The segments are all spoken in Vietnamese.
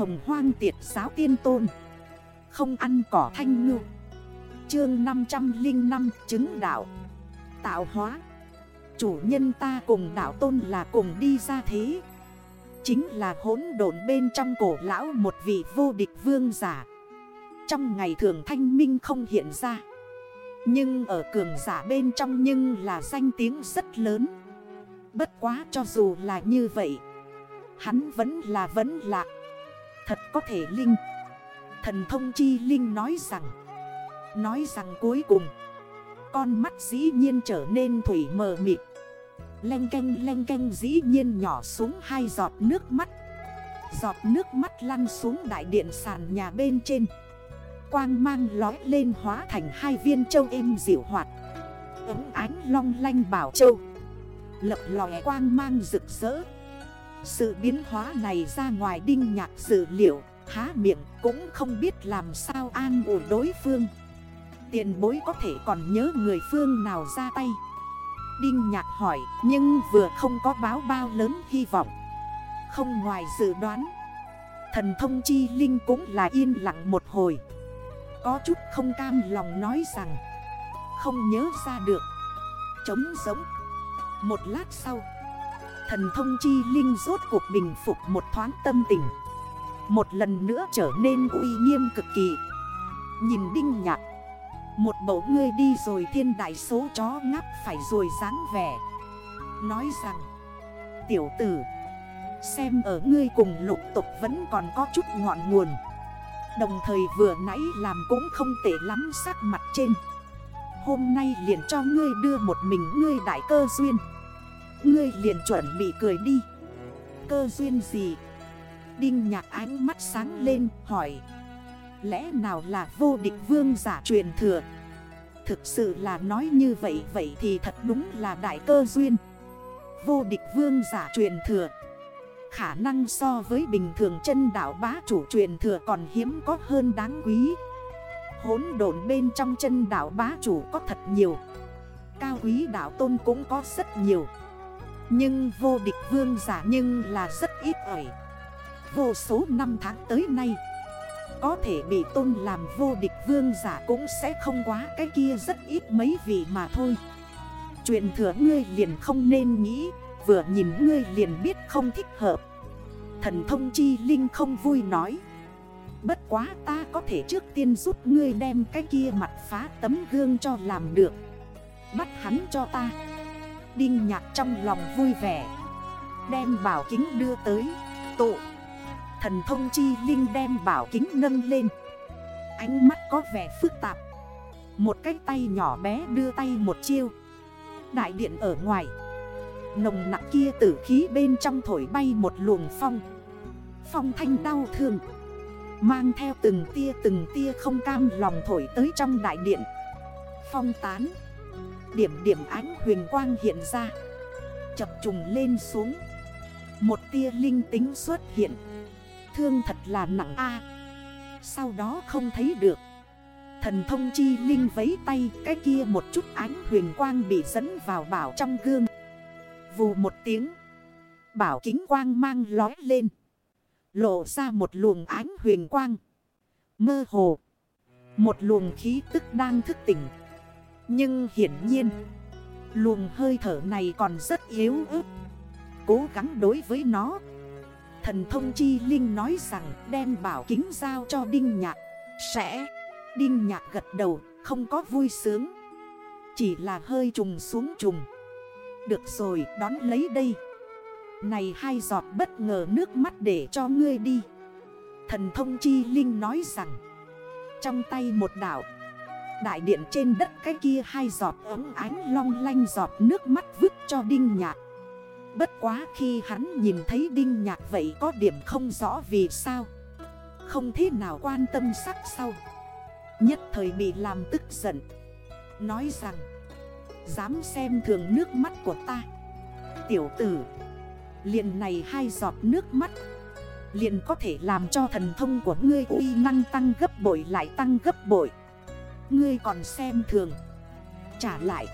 hồng hoang tiệt giáo tiên tôn. Không ăn cỏ thanh ngư. Chương 505 chứng đạo. Tạo hóa. Chủ nhân ta cùng đạo tôn là cùng đi ra thế. Chính là hỗn độn bên trong cổ lão một vị vô địch vương giả. Trong ngày thường thanh minh không hiện ra. Nhưng ở cường giả bên trong nhưng là danh tiếng rất lớn. Bất quá cho dù là như vậy, Hắn vẫn là vẫn lạc Thật có thể Linh. Thần thông chi Linh nói rằng Nói rằng cuối cùng, Con mắt dĩ nhiên trở nên thủy mờ mịt. Lenh canh lenh canh dĩ nhiên nhỏ xuống hai giọt nước mắt. Giọt nước mắt lăn xuống đại điện sàn nhà bên trên. Quang mang lói lên hóa thành hai viên châu êm dịu hoạt. Ấm ánh long lanh bảo châu. Lập lòe quang mang rực rỡ. Sự biến hóa này ra ngoài đinh nhạc dự liệu, Há miệng cũng không biết làm sao an ủi đối phương. Tiền bối có thể còn nhớ người phương nào ra tay? Đinh nhạc hỏi, nhưng vừa không có báo bao lớn hy vọng. Không ngoài dự đoán, Thần thông chi linh cũng là yên lặng một hồi. Có chút không cam lòng nói rằng, Không nhớ ra được. Chống giống Một lát sau Thần thông chi linh rốt cuộc bình phục một thoáng tâm tình. Một lần nữa trở nên uy nghiêm cực kỳ. Nhìn đinh nhạc. Một bầu ngươi đi rồi thiên đại số chó ngắp phải rồi dáng vẻ. Nói rằng, Tiểu tử, Xem ở ngươi cùng lục tục vẫn còn có chút ngọn nguồn. Đồng thời vừa nãy làm cũng không tệ lắm sắc mặt trên. Hôm nay liền cho ngươi đưa một mình ngươi đại cơ duyên. Ngươi liền chuẩn bị cười đi. Cơ duyên gì? Đinh nhạc ánh mắt sáng lên, hỏi. Lẽ nào là vô địch vương giả truyền thừa? Thực sự là nói như vậy Vậy thì thật đúng là đại cơ duyên. Vô địch vương giả truyền thừa. Khả năng so với bình thường chân đảo bá chủ truyền thừa còn hiếm có hơn đáng quý. Hốn độn bên trong chân đảo bá chủ có thật nhiều. Cao quý đảo tôn cũng có rất nhiều. Nhưng vô địch vương giả nhưng là rất ít ỏi. Vô số năm tháng tới nay, có thể bị tôn làm vô địch vương giả cũng sẽ không quá cái kia rất ít mấy vị mà thôi. Chuyện thừa ngươi liền không nên nghĩ, Vừa nhìn ngươi liền biết không thích hợp. Thần thông chi linh không vui nói. Bất quá ta có thể trước tiên giúp ngươi đem cái kia mặt phá tấm gương cho làm được. Bắt hắn cho ta. Đinh nhạc trong lòng vui vẻ. Đem bảo kính đưa tới. Tụ Thần thông chi linh đem bảo kính nâng lên. Ánh mắt có vẻ phức tạp. Một cái tay nhỏ bé đưa tay một chiêu. Đại điện ở ngoài. Nồng nặng kia tử khí bên trong thổi bay một luồng phong. Phong thanh đau thương. Mang theo từng tia từng tia không cam lòng thổi tới trong đại điện. Phong tán. Điểm điểm ánh huyền quang hiện ra. Chập trùng lên xuống. Một tia linh tính xuất hiện. Thương thật là nặng a. Sau đó không thấy được. Thần thông chi linh vấy tay, Cái kia một chút ánh huyền quang bị dẫn vào bảo trong gương. Vù một tiếng. Bảo kính quang mang lói lên. Lộ ra một luồng ánh huyền quang. Mơ hồ. Một luồng khí tức đang thức tỉnh. Nhưng hiển nhiên, Luồng hơi thở này còn rất yếu ớt. Cố gắng đối với nó. Thần thông chi linh nói rằng đem bảo kính giao cho Đinh Nhạc. Sẽ, Đinh Nhạc gật đầu, không có vui sướng. Chỉ là hơi trùng xuống trùng. Được rồi, đón lấy đây. Này hai giọt bất ngờ nước mắt để cho ngươi đi. Thần thông chi linh nói rằng, Trong tay một đảo Đại điện trên đất cái kia hai giọt ấm ánh long lanh giọt nước mắt vứt cho Đinh Nhạc. Bất quá khi hắn nhìn thấy đinh nhạc vậy có điểm không rõ vì sao. Không thế nào quan tâm sắc sau. Nhất thời bị làm tức giận. Nói rằng, Dám xem thường nước mắt của ta, Tiểu tử. Liền này hai giọt nước mắt, liền có thể làm cho thần thông của ngươi uy năng tăng gấp bội lại tăng gấp bội. Ngươi còn xem thường. Trả lại.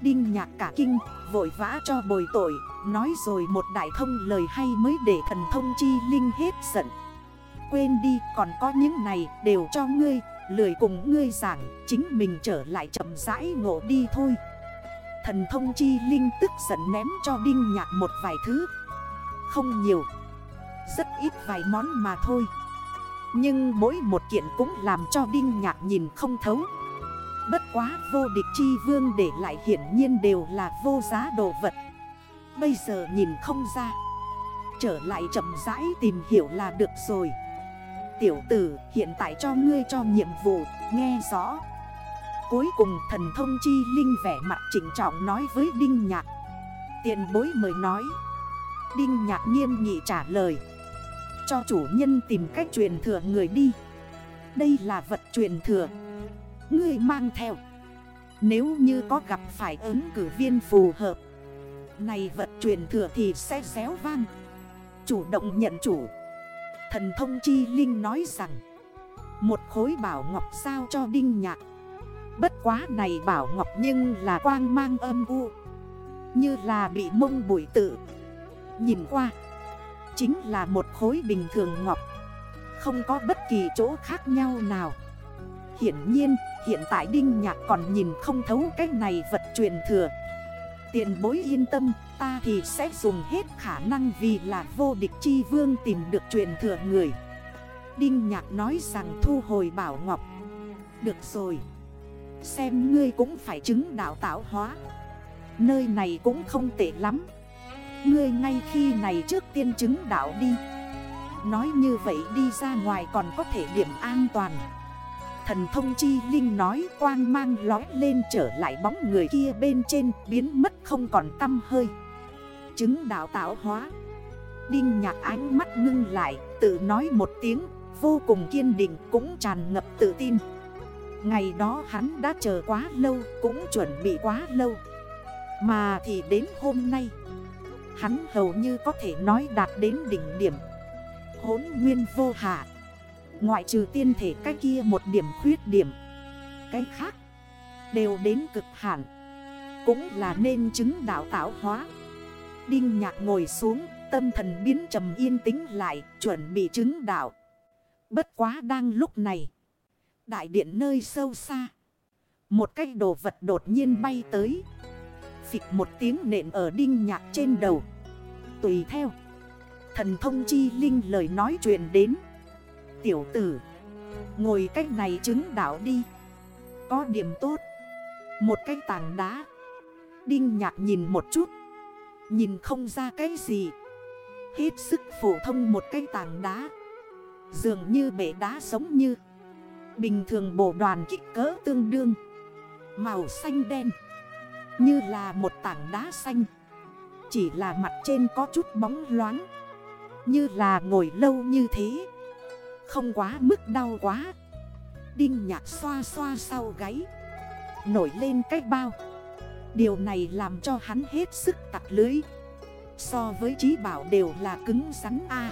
Đinh nhạc cả kinh, vội vã cho bồi tội, Nói rồi một đại thông lời hay mới để thần thông chi linh hết giận. Quên đi, Còn có những này đều cho ngươi, Lười cùng ngươi giảng, Chính mình trở lại chậm rãi ngộ đi thôi. Thần thông chi linh tức giận ném cho Đinh Nhạc một vài thứ. Không nhiều. Rất ít vài món mà thôi. Nhưng mỗi một kiện cũng làm cho Đinh Nhạc nhìn không thấu. Bất quá vô địch chi vương để lại hiển nhiên đều là vô giá đồ vật. Bây giờ nhìn không ra. Trở lại chậm rãi tìm hiểu là được rồi. Tiểu tử, hiện tại cho ngươi cho nhiệm vụ, Nghe rõ. Cuối cùng thần thông chi linh vẻ mặt chỉnh trọng nói với Đinh Nhạc. Tiện bối mời nói. Đinh Nhạc nghiêm nghị trả lời. Cho chủ nhân tìm cách truyền thừa người đi. Đây là vật truyền thừa. Ngươi mang theo. Nếu như có gặp phải ứng cử viên phù hợp, Này vật truyền thừa thì sẽ xéo vang. Chủ động nhận chủ. Thần thông chi linh nói rằng, Một khối bảo ngọc sao cho đinh nhạc. Bất quá này bảo ngọc nhưng là quang mang âm u, Như là bị mông bụi tự Nhìn qua Chính là một khối bình thường ngọc. Không có bất kỳ chỗ khác nhau nào. Hiển nhiên, hiện tại Đinh Nhạc còn nhìn không thấu cái này vật truyền thừa. Tiện bối yên tâm, ta thì sẽ dùng hết khả năng vì là vô địch chi vương tìm được truyền thừa người. Đinh Nhạc nói rằng thu hồi bảo ngọc. Được rồi. Xem ngươi cũng phải chứng đạo tạo hóa. Nơi này cũng không tệ lắm. Ngươi ngay khi này trước tiên chứng đạo đi. Nói như vậy đi ra ngoài còn có thể điểm an toàn. Thần thông chi linh nói quang mang lói lên trở lại bóng người kia bên trên biến mất không còn tâm hơi. Chứng đạo tạo hóa. Đinh nhạc ánh mắt ngưng lại, tự nói một tiếng, vô cùng kiên định cũng tràn ngập tự tin. Ngày đó hắn đã chờ quá lâu, cũng chuẩn bị quá lâu. Mà thì đến hôm nay Hắn hầu như có thể nói đạt đến đỉnh điểm. Hốn nguyên vô hạ. Ngoại trừ tiên thể cái kia một điểm khuyết điểm. Cái khác Đều đến cực hạn. Cũng là nên chứng đạo tạo hóa. Đinh nhạc ngồi xuống, Tâm thần biến trầm yên tĩnh lại, Chuẩn bị chứng đạo. Bất quá đang lúc này, Đại điện nơi sâu xa, Một cái đồ vật đột nhiên bay tới. Phịch một tiếng nện ở đinh nhạc trên đầu. Tùy theo, Thần thông chi linh lời nói chuyện đến. Tiểu tử, Ngồi cách này chứng đạo đi. Có điểm tốt. Một cái tảng đá. Đinh nhạc nhìn một chút. Nhìn không ra cái gì. Hết sức phổ thông một cái tảng đá. Dường như bể đá giống như. Bình thường bộ đoàn kích cỡ tương đương. Màu xanh đen. Như là một tảng đá xanh. Chỉ là mặt trên có chút bóng loáng. Như là ngồi lâu như thế. Không quá mức đau quá. Đinh nhạc xoa xoa sau gáy. Nổi lên cái bao. Điều này làm cho hắn hết sức tặc lưới. So với trí bảo đều là cứng rắn A.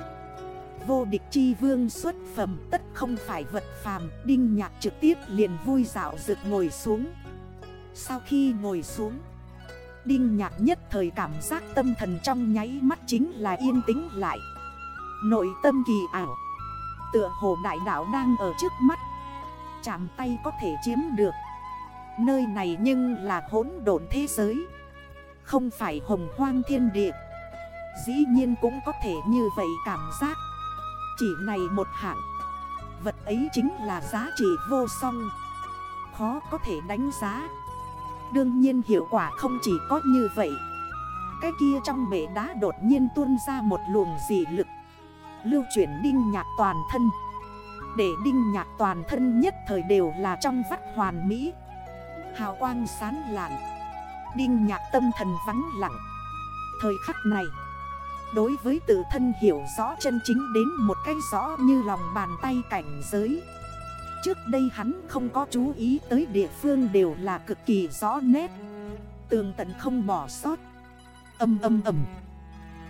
Vô địch chi vương xuất phẩm tất không phải vật phàm. Đinh nhạc trực tiếp liền vui dạo rực ngồi xuống. Sau khi ngồi xuống, Đinh nhạc nhất thời cảm giác tâm thần trong nháy mắt chính là yên tĩnh lại. Nội tâm kỳ ảo, Tựa hồ đại đảo đang ở trước mắt. Chạm tay có thể chiếm được. Nơi này nhưng là hỗn độn thế giới. Không phải hồng hoang thiên địa. Dĩ nhiên cũng có thể như vậy cảm giác. Chỉ này một hạng, Vật ấy chính là giá trị vô song. Khó có thể đánh giá. Đương nhiên hiệu quả không chỉ có như vậy. Cái kia trong bể đá đột nhiên tuôn ra một luồng dị lực. Lưu chuyển đinh nhạc toàn thân. Để đinh nhạc toàn thân nhất thời đều là trong vắt hoàn mỹ. Hào quang sán lạn. Đinh nhạc tâm thần vắng lặng. Thời khắc này, Đối với tự thân hiểu rõ chân chính đến một cái rõ như lòng bàn tay cảnh giới. Trước đây hắn không có chú ý tới địa phương đều là cực kỳ rõ nét. Tường tận không bỏ sót. Âm âm âm.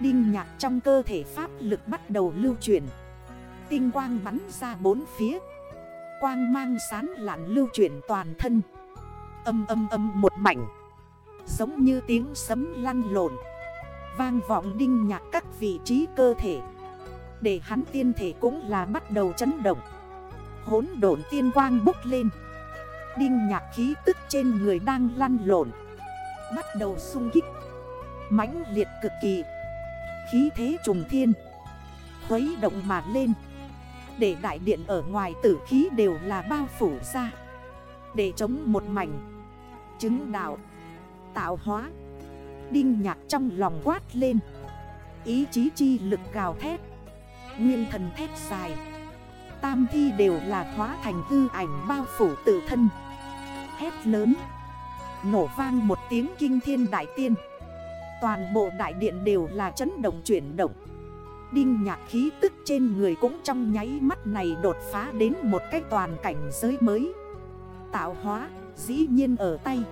Đinh nhạc trong cơ thể pháp lực bắt đầu lưu chuyển. Tinh quang bắn ra bốn phía. Quang mang sán lạn lưu chuyển toàn thân. Âm âm âm một mảnh. Giống như tiếng sấm lăn lộn. Vang vọng đinh nhạc các vị trí cơ thể. Để hắn tiên thể cũng là bắt đầu chấn động. Hốn độn tiên quang bốc lên. Đinh nhạc khí tức trên người đang lăn lộn, Bắt đầu sung kích, mãnh liệt cực kỳ. Khí thế trùng thiên, Khuấy động mà lên. Để đại điện ở ngoài tử khí đều là bao phủ ra. Để chống một mảnh, Chứng đạo, Tạo hóa. Đinh nhạc trong lòng quát lên. Ý chí chi lực gào thét, Nguyên thần thét dài. Tam thi đều là hóa thành hư ảnh bao phủ tự thân. Hét lớn, Nổ vang một tiếng kinh thiên đại tiên. Toàn bộ đại điện đều là chấn động chuyển động. Đinh nhạc khí tức trên người cũng trong nháy mắt này đột phá đến một cái toàn cảnh giới mới. Tạo hóa, dĩ nhiên ở tay.